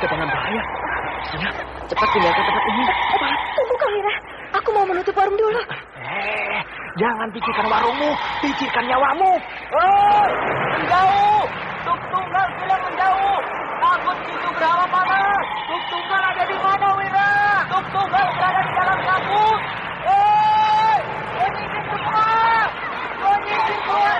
Dengan bahaya. Siap, cepat tinggalkan tempat ini. Cepat. Tunggu Kamira, aku mau menutup warung dulu. Eh, jangan pikirkan warungmu, pikirkan nyawamu. Oh, menjauh. Tuk tunggal sedang menjauh. Takut itu berapa panas. Tuk tunggal ada di mana, Wira? Tuk tunggal berada di dalam kabut. Eh, penyisir semua. Penyisir keluar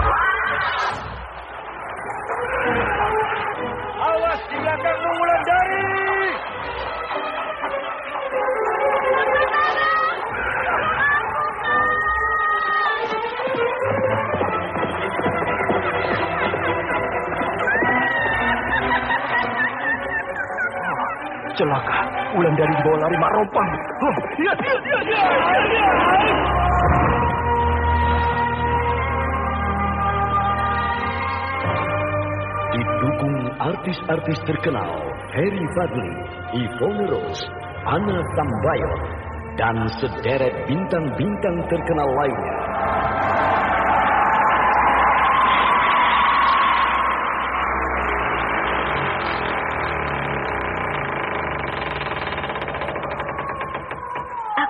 Celaka, ulang dari dibawa lari mak rompang. Iya, iya, iya, iya, iya. Didukung artis-artis terkenal Harry Fadli, Yvonne Rose, Anna Tambayon, dan sederet bintang-bintang terkenal lainnya.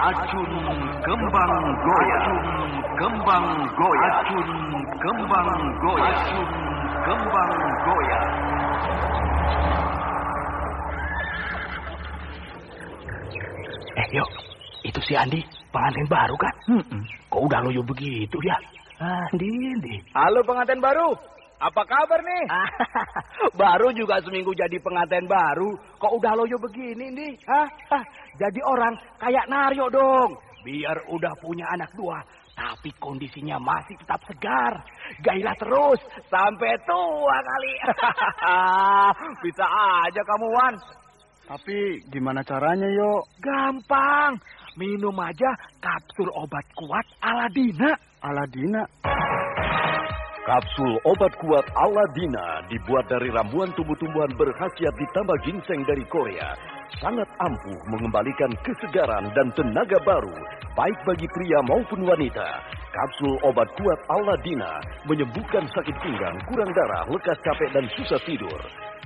Racun Kembang Goyang. Racun Kembang Goyang. Racun Kembang Goyang. Racun Kembang Goyang. Eh, yuk. Itu si Andi, pengantin baru kan? Kok udah loyo begitu ya? Andi, Andi. Halo pengantin baru. Apa kabar nih? baru juga seminggu jadi pengantin baru. Kok udah loyo begini nih? Hah? Hah, Jadi orang kayak Naryo dong. Biar udah punya anak dua. Tapi kondisinya masih tetap segar. Gailah terus sampai tua kali. Bisa aja kamu Wan. Tapi gimana caranya yo? Gampang. Minum aja kapsul obat kuat Aladina. Aladina. Kapsul obat kuat Aladina dibuat dari ramuan tumbuh-tumbuhan berkhasiat ditambah ginseng dari Korea. Sangat ampuh mengembalikan kesegaran dan tenaga baru, baik bagi pria maupun wanita. Kapsul obat kuat Aladina menyembuhkan sakit pinggang, kurang darah, lekas capek dan susah tidur.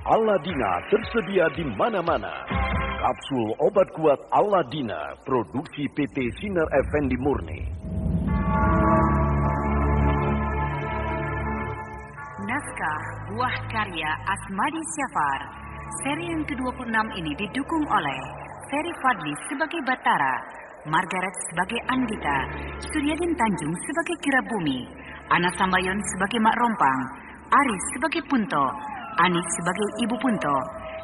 Aladina tersedia di mana-mana. Kapsul obat kuat Aladina, produksi PT Sinar Effendi Murni. Naskah Buah Karya Asmadi Syafar Seri yang ke-26 ini didukung oleh Ferry Fadli sebagai Batara, Margaret sebagai Andita, Suryadin Tanjung sebagai Kirabumi, Ana Sambayon sebagai Mak Rompang, Aris sebagai Punto, Anis sebagai Ibu Punto,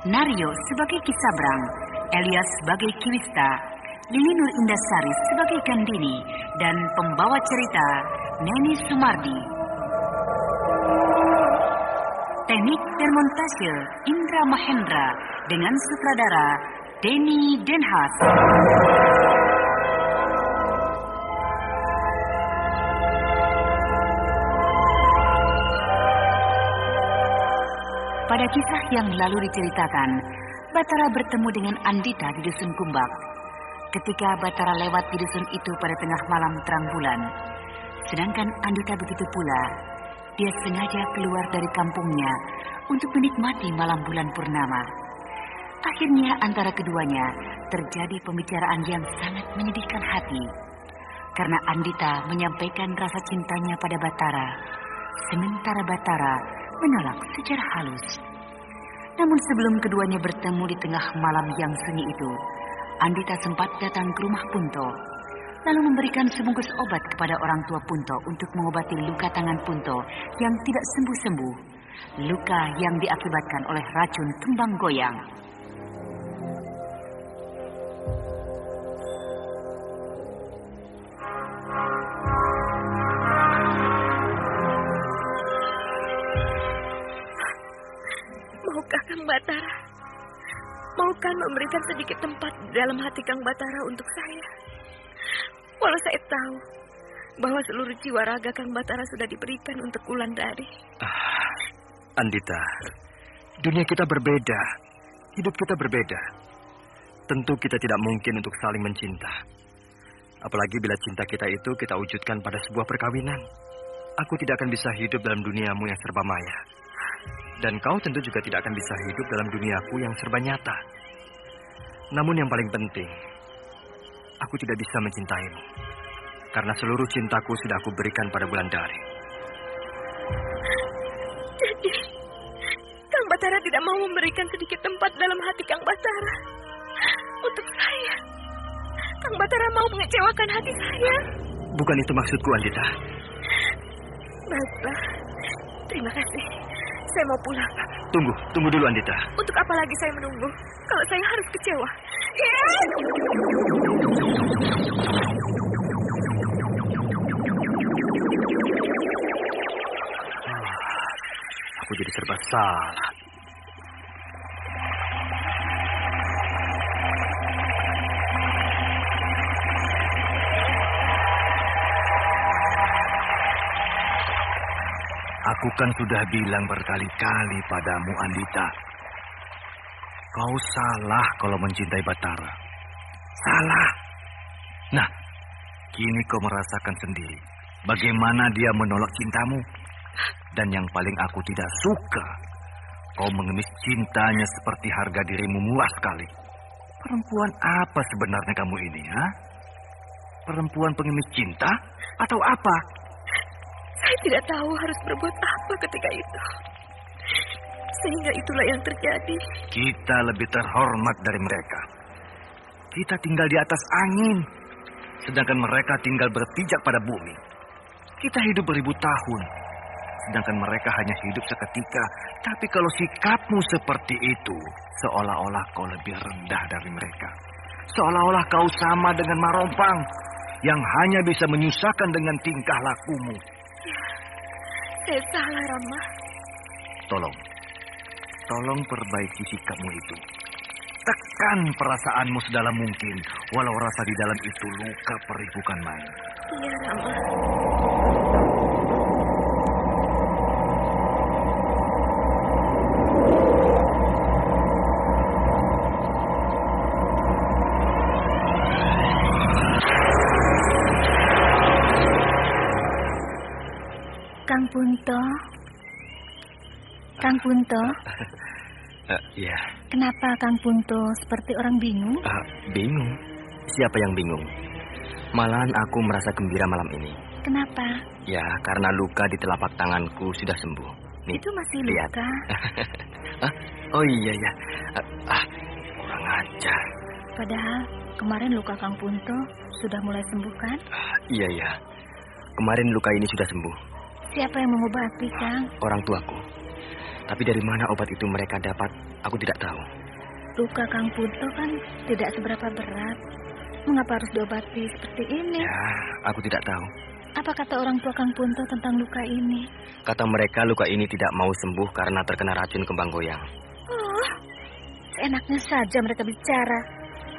Nario sebagai Kisabrang, Elias sebagai Kiwista, Lili Nur Indasari sebagai Gandini, dan pembawa cerita Neni Sumardi. Teknik dan montase Indra Mahendra dengan sutradara Denny Denhas. Pada kisah yang lalu diceritakan, Batara bertemu dengan Andita di dusun Kumbak. Ketika Batara lewat di dusun itu pada tengah malam terang bulan, sedangkan Andita begitu pula, dia sengaja keluar dari kampungnya untuk menikmati malam bulan purnama. Akhirnya antara keduanya terjadi pembicaraan yang sangat menyedihkan hati. Karena Andita menyampaikan rasa cintanya pada Batara, sementara Batara menolak secara halus. Namun sebelum keduanya bertemu di tengah malam yang sunyi itu, Andita sempat datang ke rumah Punto, lalu memberikan sebungkus obat kepada orang tua Punto untuk mengobati luka tangan Punto yang tidak sembuh-sembuh, luka yang diakibatkan oleh racun kembang goyang. Maukah Kang Batara? Maukah memberikan sedikit tempat dalam hati Kang Batara untuk saya? Walau saya tahu bahwa seluruh jiwa raga Kang Batara sudah diberikan untuk Wulandari. Ah, Andita, dunia kita berbeda. Hidup kita berbeda. Tentu kita tidak mungkin untuk saling mencinta. Apalagi bila cinta kita itu kita wujudkan pada sebuah perkawinan. Aku tidak akan bisa hidup dalam duniamu yang serba maya. Dan kau tentu juga tidak akan bisa hidup dalam duniaku yang serba nyata. Namun yang paling penting, aku tidak bisa mencintaimu. Karena seluruh cintaku sudah aku berikan pada bulan dari. Jadi, Kang Batara tidak mau memberikan sedikit tempat dalam hati Kang Batara untuk saya. Kang Batara mau mengecewakan hati saya. Bukan itu maksudku, Andita. Baiklah, terima kasih. Saya mau pulang. Tunggu, tunggu dulu, Andita. Untuk apa lagi saya menunggu? Kalau saya harus kecewa. Aku jadi serba salah. Aku kan sudah bilang berkali-kali padamu, Andita. Kau salah kalau mencintai Batara. Salah. Nah, kini kau merasakan sendiri bagaimana dia menolak cintamu. Dan yang paling aku tidak suka, kau mengemis cintanya seperti harga dirimu murah sekali. Perempuan apa sebenarnya kamu ini, ha? Perempuan pengemis cinta atau apa? Saya tidak tahu harus berbuat apa ketika itu. Sehingga itulah yang terjadi. Kita lebih terhormat dari mereka. Kita tinggal di atas angin, sedangkan mereka tinggal berpijak pada bumi. Kita hidup beribu tahun, sedangkan mereka hanya hidup seketika. Tapi kalau sikapmu seperti itu, seolah-olah kau lebih rendah dari mereka. Seolah-olah kau sama dengan Marompang yang hanya bisa menyusahkan dengan tingkah lakumu. Saya salah, Rama. Tolong, tolong perbaiki sikapmu itu. Tekan perasaanmu sedalam mungkin, walau rasa di dalam itu luka perih bukan main. Iya, Rama. Kang Punto. Kang Punto, Uh, ya, kenapa Kang Punto seperti orang bingung? uh, bingung. Siapa yang bingung? Malahan aku merasa gembira malam ini. Kenapa? Ya, karena luka di telapak tanganku sudah sembuh. Nih, Itu masih lihat. luka. Hah? Oh iya ya. Ah, ah, kurang ajar. Padahal kemarin luka Kang Punto sudah mulai sembuh kan? Ah, iya ya. Kemarin luka ini sudah sembuh. Siapa yang mengobati, Kang? Orang tuaku. Tapi dari mana obat itu mereka dapat, aku tidak tahu. Luka Kang Punto kan tidak seberapa berat. Mengapa harus diobati seperti ini? Ya, aku tidak tahu. Apa kata orang tua Kang Punto tentang luka ini? Kata mereka luka ini tidak mau sembuh karena terkena racun kembang goyang. Oh, seenaknya saja mereka bicara.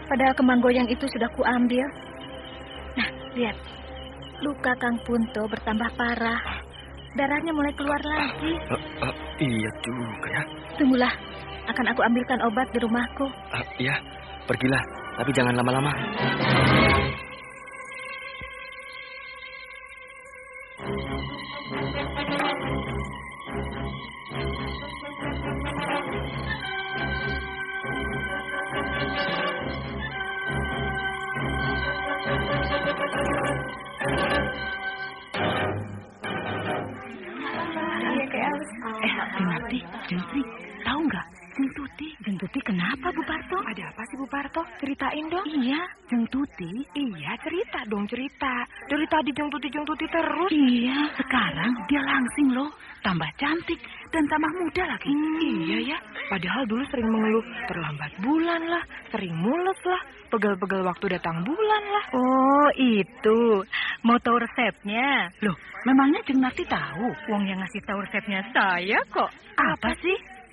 Padahal kembang goyang itu sudah kuambil. Nah, lihat. Luka Kang Punto bertambah parah. Darahnya mulai keluar lagi. Uh, uh, iya juga ya. Tunggulah, akan aku ambilkan obat di rumahku. Uh, iya, pergilah. Tapi jangan lama-lama. Iya. Eh, Jentri, tahu nggak? Jeng Tuti. Jeng Tuti kenapa, Bu Parto? Ada apa sih Bu Parto? Ceritain dong. Iya, Jeng Tuti? Iya cerita dong cerita. Dari tadi Jeng Tuti Jeng Tuti terus. Iya, sekarang dia langsing loh. Tambah cantik dan tambah muda lagi. Iya ya. Padahal dulu sering mengeluh terlambat bulan lah, sering mules lah, pegel-pegel waktu datang bulan lah. Oh, itu. Mau tahu resepnya? Loh, memangnya Jeng Nati tahu? Wong yang ngasih tahu resepnya saya kok. Apa sih?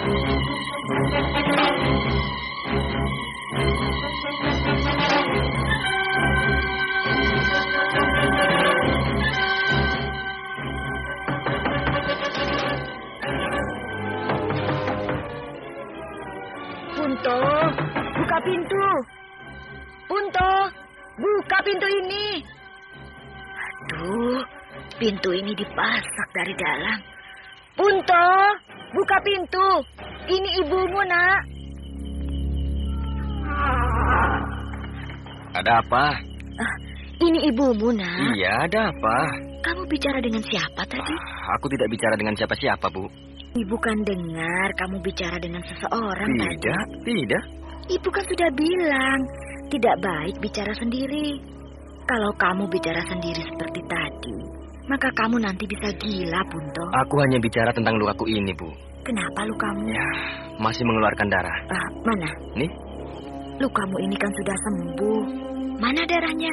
Punto, buka pintu. Punto, buka pintu ini. Aduh, pintu ini dipasak dari dalam. Punto, buka pintu. Ini ibumu, nak. Ada apa? Ah, ini ibumu, nak. Iya, ada apa? Kamu bicara dengan siapa tadi? Ah, Aku tidak bicara dengan siapa-siapa, Bu. Ibu kan dengar kamu bicara dengan seseorang tadi. Tidak, tidak. Ibu kan sudah bilang, tidak baik bicara sendiri. Kalau kamu bicara sendiri seperti tadi, maka kamu nanti bisa gila, Punto. Aku hanya bicara tentang lukaku ini, Bu. Kenapa lukamu? Ya, masih mengeluarkan darah. Ah, mana? Nih, Lukamu ini kan sudah sembuh. Mana darahnya?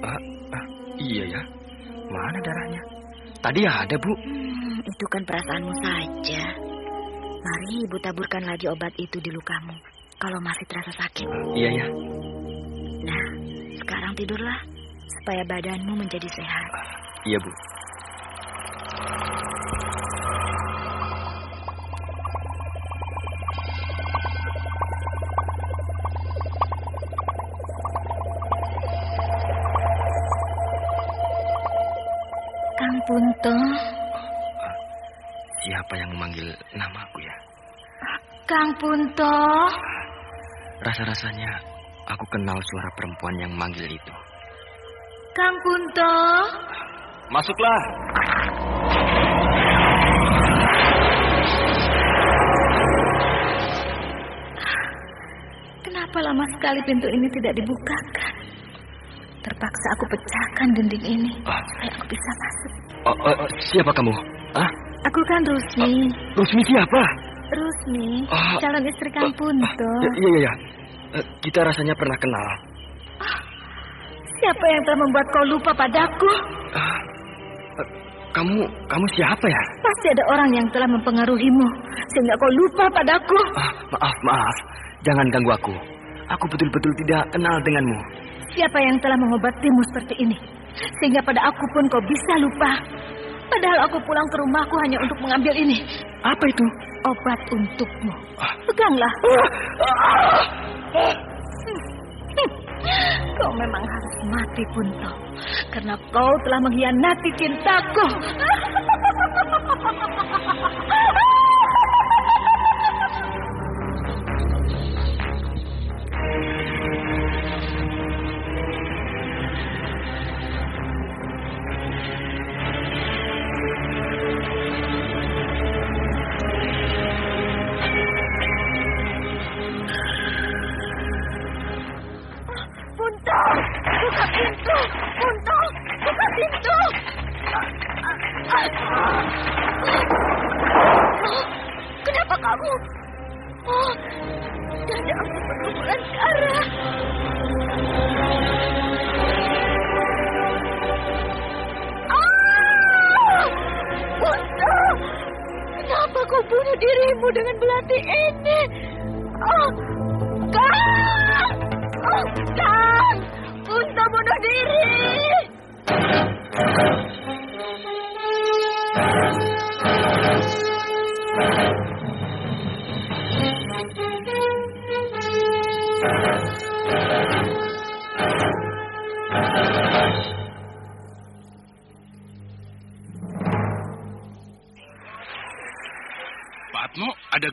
ah, ah, iya ya. Mana darahnya? Tadi ada, Bu. Hmm, itu kan perasaanmu saja. Mari ibu taburkan lagi obat itu di lukamu. Kalau masih terasa sakit. Iya ya. Nah, sekarang tidurlah. Supaya badanmu menjadi sehat. Iya, Bu. Kang Punto, Siapa yang memanggil namaku ya? Kang Punto. Rasa-rasanya aku kenal suara perempuan yang manggil itu. Kang Punto. Masuklah. Kenapa lama sekali pintu ini tidak dibukakan? Terpaksa aku pecahkan dinding ini Ah. supaya aku bisa masuk. Oh, oh, oh, siapa kamu? Ah, Aku kan Rusmi. Rusmi siapa? Rusmi, Ah. calon istri Kang Punto. Ya, iya, iya, iya. Eh, Kita rasanya pernah kenal. Siapa yang telah membuat kau lupa padaku? Ah, kamu, kamu siapa ya? Pasti ada orang yang telah mempengaruhimu sehingga kau lupa padaku. Ah, maaf, maaf. Jangan ganggu aku. Aku betul-betul tidak kenal denganmu. Siapa yang telah mengobatimu seperti ini sehingga pada aku pun kau bisa lupa. Padahal aku pulang ke rumahku hanya untuk mengambil ini. Apa itu? obat untukmu. Peganglah. Kau memang harus mati, Punto. Karena kau telah mengkhianati cintaku. aku berlumuran darah. Ah! Punto, kenapa kau bunuh dirimu dengan belati ini? Oh, Kang! Oh, Kang! Punto bunuh diri!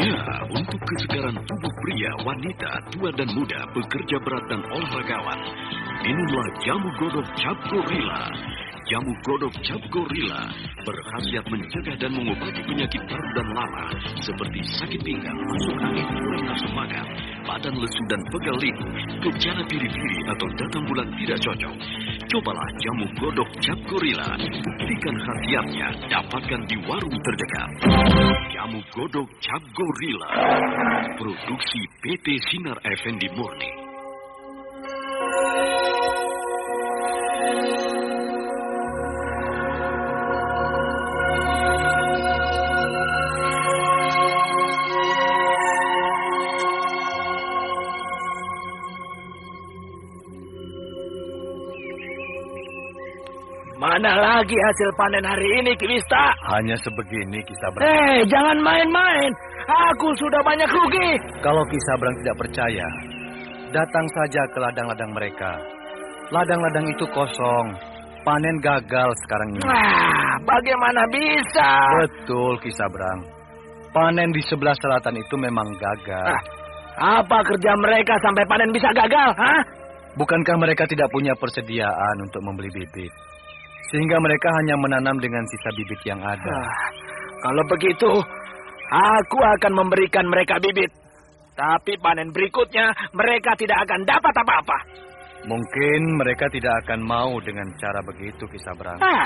Ya, untuk kesegaran tubuh pria, wanita, tua dan muda, pekerja berat dan olahragawan. Minumlah jamu godok cap gorila. Jamu godok cap gorila berkhasiat mencegah dan mengobati penyakit paru dan lala seperti sakit pinggang, masuk angin, kurang nafsu makan, badan lesu dan pegal linu, gejala biri-biri atau datang bulan tidak cocok. Cobalah jamu godok cap gorila. Buktikan khasiatnya, dapatkan di warung terdekat. Jamu godok cap gorila. Produksi PT Sinar Effendi Murni. Lagi hasil panen hari ini, Kiwista? Hanya sebegini kisah Brang. Eh, jangan main-main. Aku sudah banyak rugi. Kalau kisah Brang tidak percaya, datang saja ke ladang-ladang mereka. Ladang-ladang itu kosong. Panen gagal sekarang ini. Wah, bagaimana bisa? Betul kisah Brang. Panen di sebelah selatan itu memang gagal. Ah, apa kerja mereka sampai panen bisa gagal? Hah? Bukankah mereka tidak punya persediaan untuk membeli bibit? Sehingga mereka hanya menanam dengan sisa bibit yang ada. Ah, kalau begitu, aku akan memberikan mereka bibit. Tapi panen berikutnya mereka tidak akan dapat apa-apa. Mungkin mereka tidak akan mau dengan cara begitu, Kisah Brang. Ah,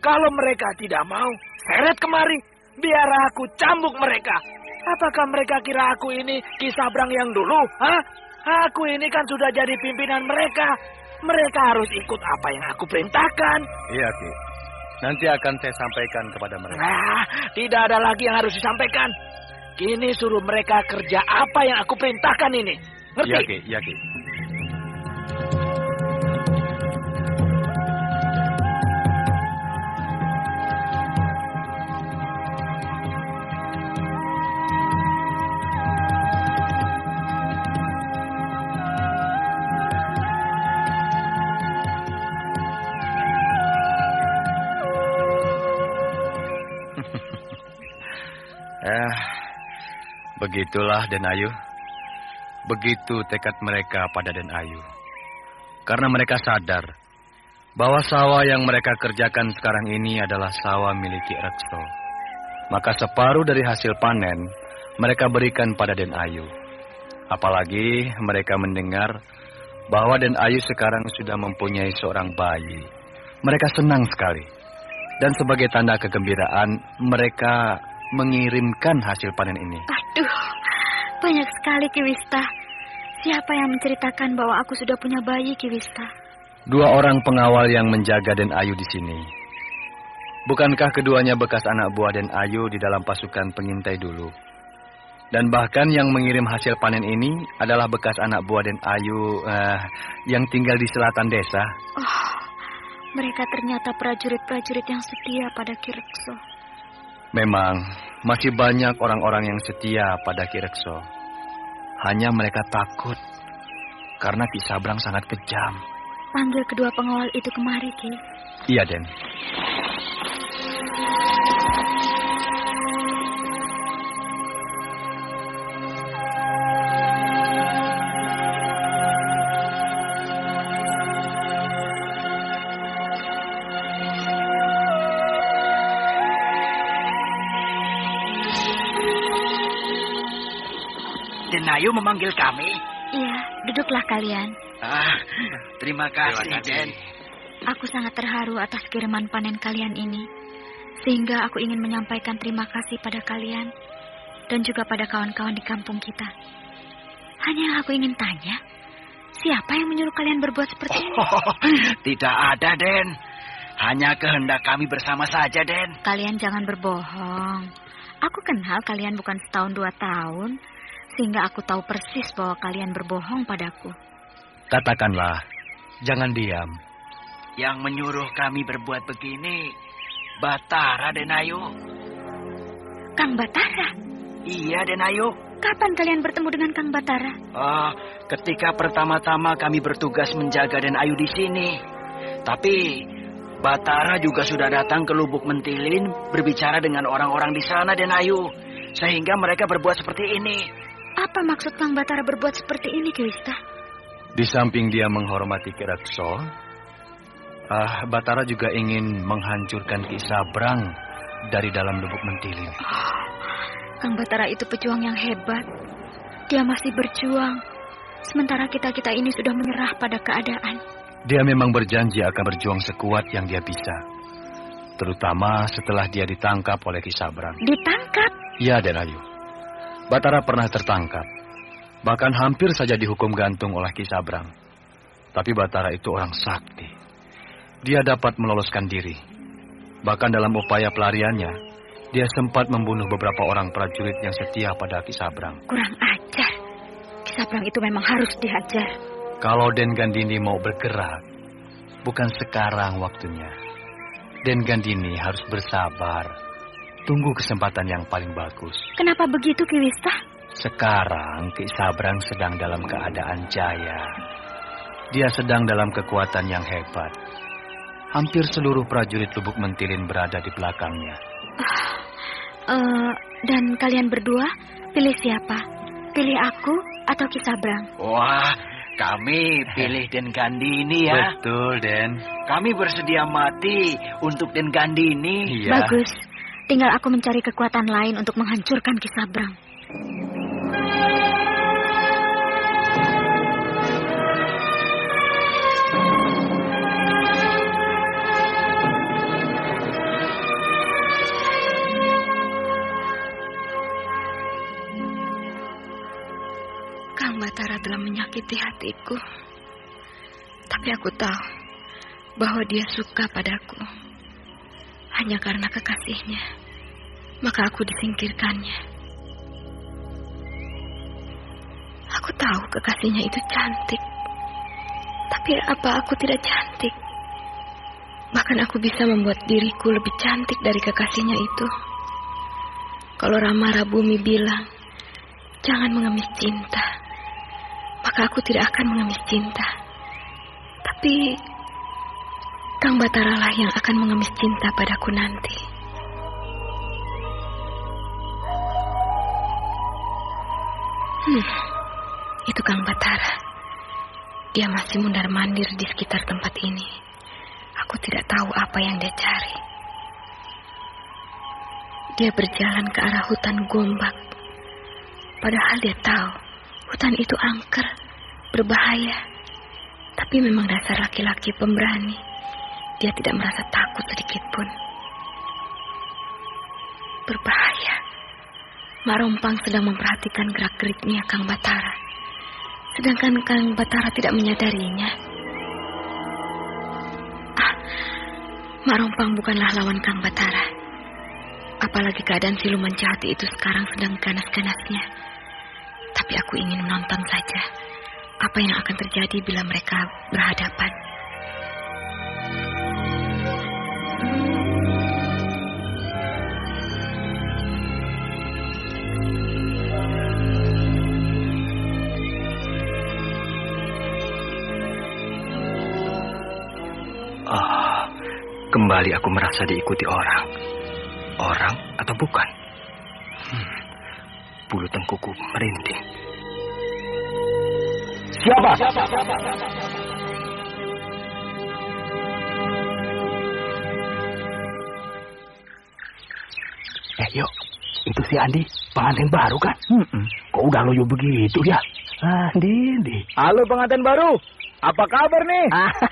kalau mereka tidak mau, seret kemari. Biar aku cambuk mereka. Apakah mereka kira aku ini kisah Brang yang dulu? Hah? Aku ini kan sudah jadi pimpinan mereka. Mereka harus ikut apa yang aku perintahkan. Iya, Ki. Nanti akan saya sampaikan kepada mereka. Nah, tidak ada lagi yang harus disampaikan. Kini suruh mereka kerja apa yang aku perintahkan ini. Ngerti? Iya, Ki. Iya, Ki. Begitulah Den Ayu. Begitu tekad mereka pada Den Ayu. Karena mereka sadar bahwa sawah yang mereka kerjakan sekarang ini adalah sawah milik Rekso. Maka separuh dari hasil panen mereka berikan pada Den Ayu. Apalagi mereka mendengar bahwa Den Ayu sekarang sudah mempunyai seorang bayi. Mereka senang sekali. Dan sebagai tanda kegembiraan, mereka mengirimkan hasil panen ini. Aduh, banyak sekali Kiwista. Siapa yang menceritakan bahwa aku sudah punya bayi, Kiwista? Dua orang pengawal yang menjaga Den Ayu di sini. Bukankah keduanya bekas anak buah Den Ayu di dalam pasukan pengintai dulu? Dan bahkan yang mengirim hasil panen ini adalah bekas anak buah Den Ayu uh, yang tinggal di selatan desa. Oh, mereka ternyata prajurit-prajurit yang setia pada Kirekso. Memang, masih banyak orang-orang yang setia pada Kirekso. Hanya mereka takut karena Ki Sabrang sangat kejam. Panggil kedua pengawal itu kemari, Ki. Iya, Den. Denayu memanggil kami. Iya, duduklah kalian. Ah, terima kasih, Terima kasih. Den. Aku sangat terharu atas kiriman panen kalian ini. Sehingga aku ingin menyampaikan terima kasih pada kalian dan juga pada kawan-kawan di kampung kita. Hanya yang aku ingin tanya, siapa yang menyuruh kalian berbuat seperti ini? Oh, tidak ada, Den. Hanya kehendak kami bersama saja, Den. Kalian jangan berbohong. Aku kenal kalian bukan setahun dua tahun, sehingga aku tahu persis bahwa kalian berbohong padaku. Katakanlah, jangan diam. Yang menyuruh kami berbuat begini, Batara, Denayu. Kang Batara, Iya, Denayu. kapan kalian bertemu dengan Kang Batara? Ah, ketika pertama-tama kami bertugas menjaga Den Ayu di sini. Tapi Batara juga sudah datang ke Lubuk Mentilin berbicara dengan orang-orang di sana Den Ayu. Sehingga mereka berbuat seperti ini. Apa maksud Kang Batara berbuat seperti ini, Kiwista? Di samping dia menghormati Kirekso, ah, Batara juga ingin menghancurkan Ki Sabrang dari dalam lubuk mentilin. Kang Batara itu pejuang yang hebat. Dia masih berjuang. Sementara kita-kita ini sudah menyerah pada keadaan. Dia memang berjanji akan berjuang sekuat yang dia bisa. Terutama setelah dia ditangkap oleh Ki Sabrang. Ditangkap. Ya, Den Ayu. Batara pernah tertangkap. Bahkan hampir saja dihukum gantung oleh Ki Sabrang. Tapi Batara itu orang sakti. Dia dapat meloloskan diri. Bahkan dalam upaya pelariannya, dia sempat membunuh beberapa orang prajurit yang setia pada Ki Sabrang. Kurang ajar. Kisabrang itu memang harus dihajar. Kalau Den Gandini mau bergerak, bukan sekarang waktunya. Den Gandini harus bersabar. Tunggu kesempatan yang paling bagus. Kenapa begitu, Kiwista? Sekarang Ki Sabrang sedang dalam keadaan jaya. Dia sedang dalam kekuatan yang hebat. Hampir seluruh prajurit Lubuk Mentilin berada di belakangnya. Eh, dan kalian berdua pilih siapa? Pilih aku atau Kisabrang? Wah, kami pilih Den Gandini ya. Betul, Den. Kami bersedia mati untuk Den Gandini. Iya. Bagus. Tinggal aku mencari kekuatan lain untuk menghancurkan Kisabrang. Kang Batara telah menyakiti hatiku. Tapi aku tahu bahwa dia suka padaku. Hanya karena kekasihnya, maka aku disingkirkannya. Aku tahu kekasihnya itu cantik. Tapi apa aku tidak cantik? Bahkan aku bisa membuat diriku lebih cantik dari kekasihnya itu. Kalau Rama Rabumi bilang, jangan mengemis cinta, maka aku tidak akan mengemis cinta. Tapi Kang Batara lah yang akan mengemis cinta padaku nanti. Hmm, itu Kang Batara. Dia masih mundar-mandir di sekitar tempat ini. Aku tidak tahu apa yang dia cari. Dia berjalan ke arah hutan gombak. Padahal dia tahu hutan itu angker, berbahaya. Tapi memang dasar laki-laki pemberani. Dia tidak merasa takut sedikit pun. Berbahaya. Marompang sedang memperhatikan gerak-geriknya Kang Batara. Sedangkan Kang Batara tidak menyadarinya. Ah, Mak Rompang bukanlah lawan Kang Batara. Apalagi keadaan siluman jahat itu sekarang sedang ganas-ganasnya. Tapi aku ingin menonton saja apa yang akan terjadi bila mereka berhadapan. Kembali aku merasa diikuti orang. Orang atau bukan? Hmm, bulu tengkuku merinding. Siapa? Eh, yuk. Itu si Andi, pengantin baru kan? Hmm, Kok udah loyo begitu ya? Andi, Andi. Halo pengantin baru. Apa kabar nih?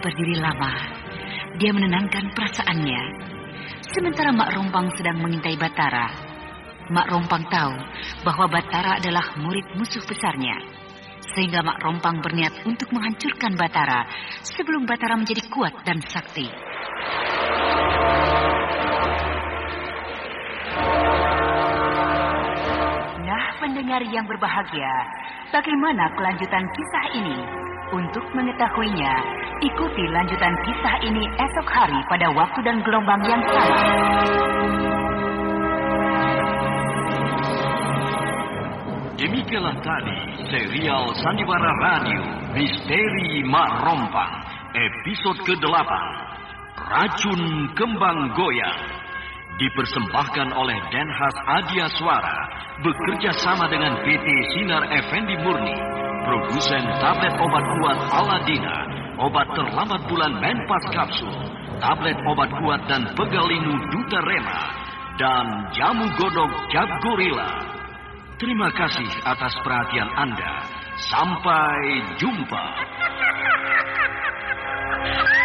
Berdiri lama. Dia menenangkan perasaannya. Sementara Mak Rompang sedang mengintai Batara. Mak Rompang tahu bahwa Batara adalah murid musuh besarnya. Sehingga Mak Rompang berniat untuk menghancurkan Batara sebelum Batara menjadi kuat dan sakti. Nah, pendengar yang berbahagia, bagaimana kelanjutan kisah ini? Untuk mengetahuinya, ikuti lanjutan kisah ini esok hari pada waktu dan gelombang yang sama. Demikianlah tadi serial Sandiwara Radio Misteri Mak Rompang episode ke-8 Racun Kembang Goyang dipersembahkan oleh Denhas Adia Suara bekerja sama dengan PT Sinar Effendi Murni Produsen tablet obat kuat Aladina, obat terlambat bulan Menpas Kapsul, tablet obat kuat dan pegalinu Duta Rema, dan jamu godok Jab Gorilla. Terima kasih atas perhatian Anda. Sampai jumpa.